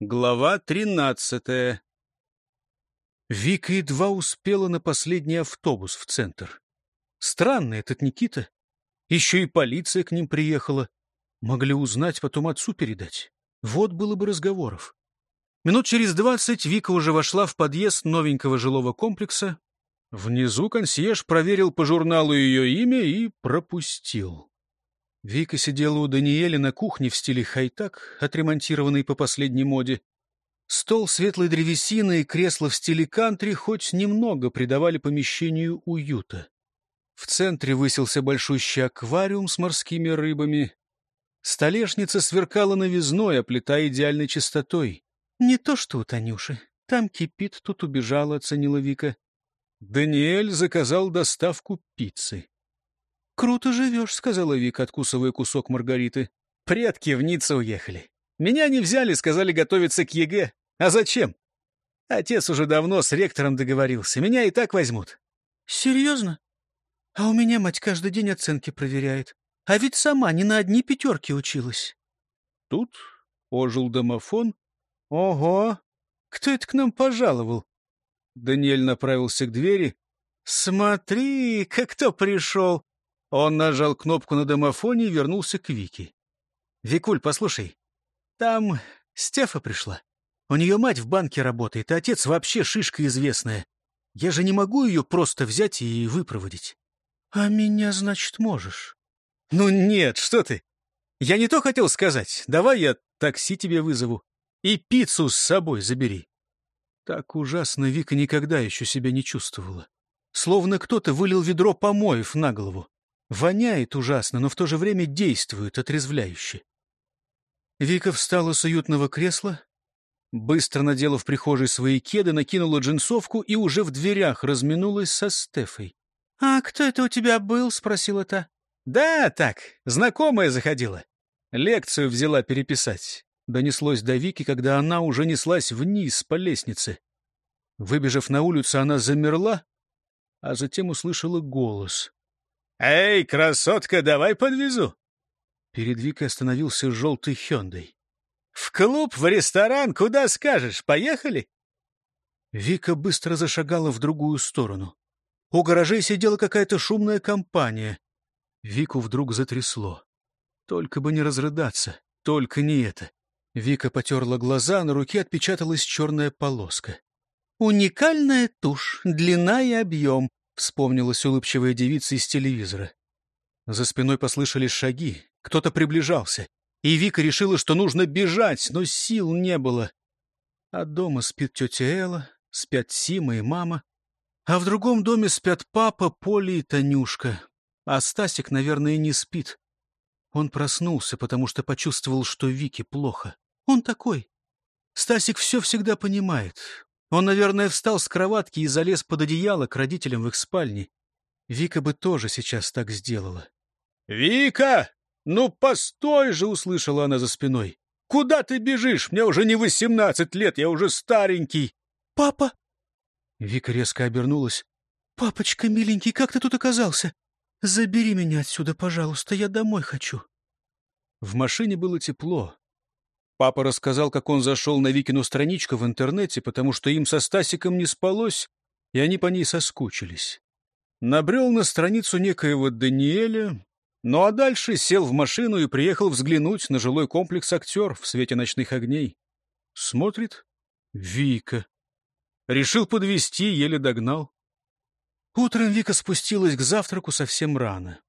Глава тринадцатая Вика едва успела на последний автобус в центр. Странный этот Никита. Еще и полиция к ним приехала. Могли узнать, потом отцу передать. Вот было бы разговоров. Минут через двадцать Вика уже вошла в подъезд новенького жилого комплекса. Внизу консьерж проверил по журналу ее имя и пропустил. Вика сидела у Даниэля на кухне в стиле хай-так, отремонтированной по последней моде. Стол светлой древесины и кресло в стиле кантри хоть немного придавали помещению уюта. В центре высился большущий аквариум с морскими рыбами. Столешница сверкала новизной, оплетая идеальной чистотой. «Не то что у Танюши. Там кипит, тут убежала», — оценила Вика. Даниэль заказал доставку пиццы. «Круто живешь», — сказала Вика, откусывая кусок маргариты. «Предки в Ницце уехали. Меня не взяли, сказали готовиться к ЕГЭ. А зачем? Отец уже давно с ректором договорился. Меня и так возьмут. Серьезно? А у меня мать каждый день оценки проверяет. А ведь сама не на одни пятерки училась. Тут ожил домофон. Ого! Кто это к нам пожаловал? Даниэль направился к двери. Смотри, как кто пришел. Он нажал кнопку на домофоне и вернулся к Вике. «Викуль, послушай, там Стефа пришла. У нее мать в банке работает, а отец вообще шишка известная. Я же не могу ее просто взять и выпроводить. — А меня, значит, можешь? — Ну нет, что ты. Я не то хотел сказать. Давай я такси тебе вызову. И пиццу с собой забери. Так ужасно Вика никогда еще себя не чувствовала. Словно кто-то вылил ведро помоев на голову. Воняет ужасно, но в то же время действует отрезвляюще. Вика встала с уютного кресла, Быстро надела в прихожей свои кеды, накинула джинсовку и уже в дверях разминулась со Стефой. — А кто это у тебя был? — спросила та. — Да, так, знакомая заходила. Лекцию взяла переписать. Донеслось до Вики, когда она уже неслась вниз по лестнице. Выбежав на улицу, она замерла, а затем услышала голос. — Эй, красотка, давай подвезу! Перед Викой остановился желтый Хендой. «В клуб, в ресторан, куда скажешь. Поехали?» Вика быстро зашагала в другую сторону. У гаражей сидела какая-то шумная компания. Вику вдруг затрясло. Только бы не разрыдаться, только не это. Вика потерла глаза, на руке отпечаталась черная полоска. «Уникальная тушь, длина и объем», — вспомнилась улыбчивая девица из телевизора. За спиной послышались шаги, кто-то приближался и Вика решила, что нужно бежать, но сил не было. А дома спит тетя Элла, спят Сима и мама. А в другом доме спят папа, Поля и Танюшка. А Стасик, наверное, не спит. Он проснулся, потому что почувствовал, что Вике плохо. Он такой. Стасик все всегда понимает. Он, наверное, встал с кроватки и залез под одеяло к родителям в их спальне. Вика бы тоже сейчас так сделала. «Вика!» «Ну, постой же!» — услышала она за спиной. «Куда ты бежишь? Мне уже не восемнадцать лет, я уже старенький!» «Папа!» Вика резко обернулась. «Папочка, миленький, как ты тут оказался? Забери меня отсюда, пожалуйста, я домой хочу». В машине было тепло. Папа рассказал, как он зашел на Викину страничку в интернете, потому что им со Стасиком не спалось, и они по ней соскучились. Набрел на страницу некоего Даниэля, ну а дальше сел в машину и приехал взглянуть на жилой комплекс «Актер» в свете ночных огней. Смотрит — Вика. Решил подвести, еле догнал. Утром Вика спустилась к завтраку совсем рано.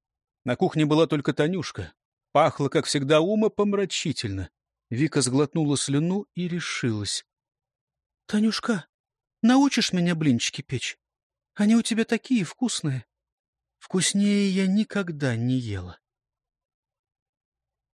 На кухне была только Танюшка. Пахло, как всегда, ума помрачительно. Вика сглотнула слюну и решилась. — Танюшка, научишь меня блинчики печь? Они у тебя такие вкусные. Вкуснее я никогда не ела.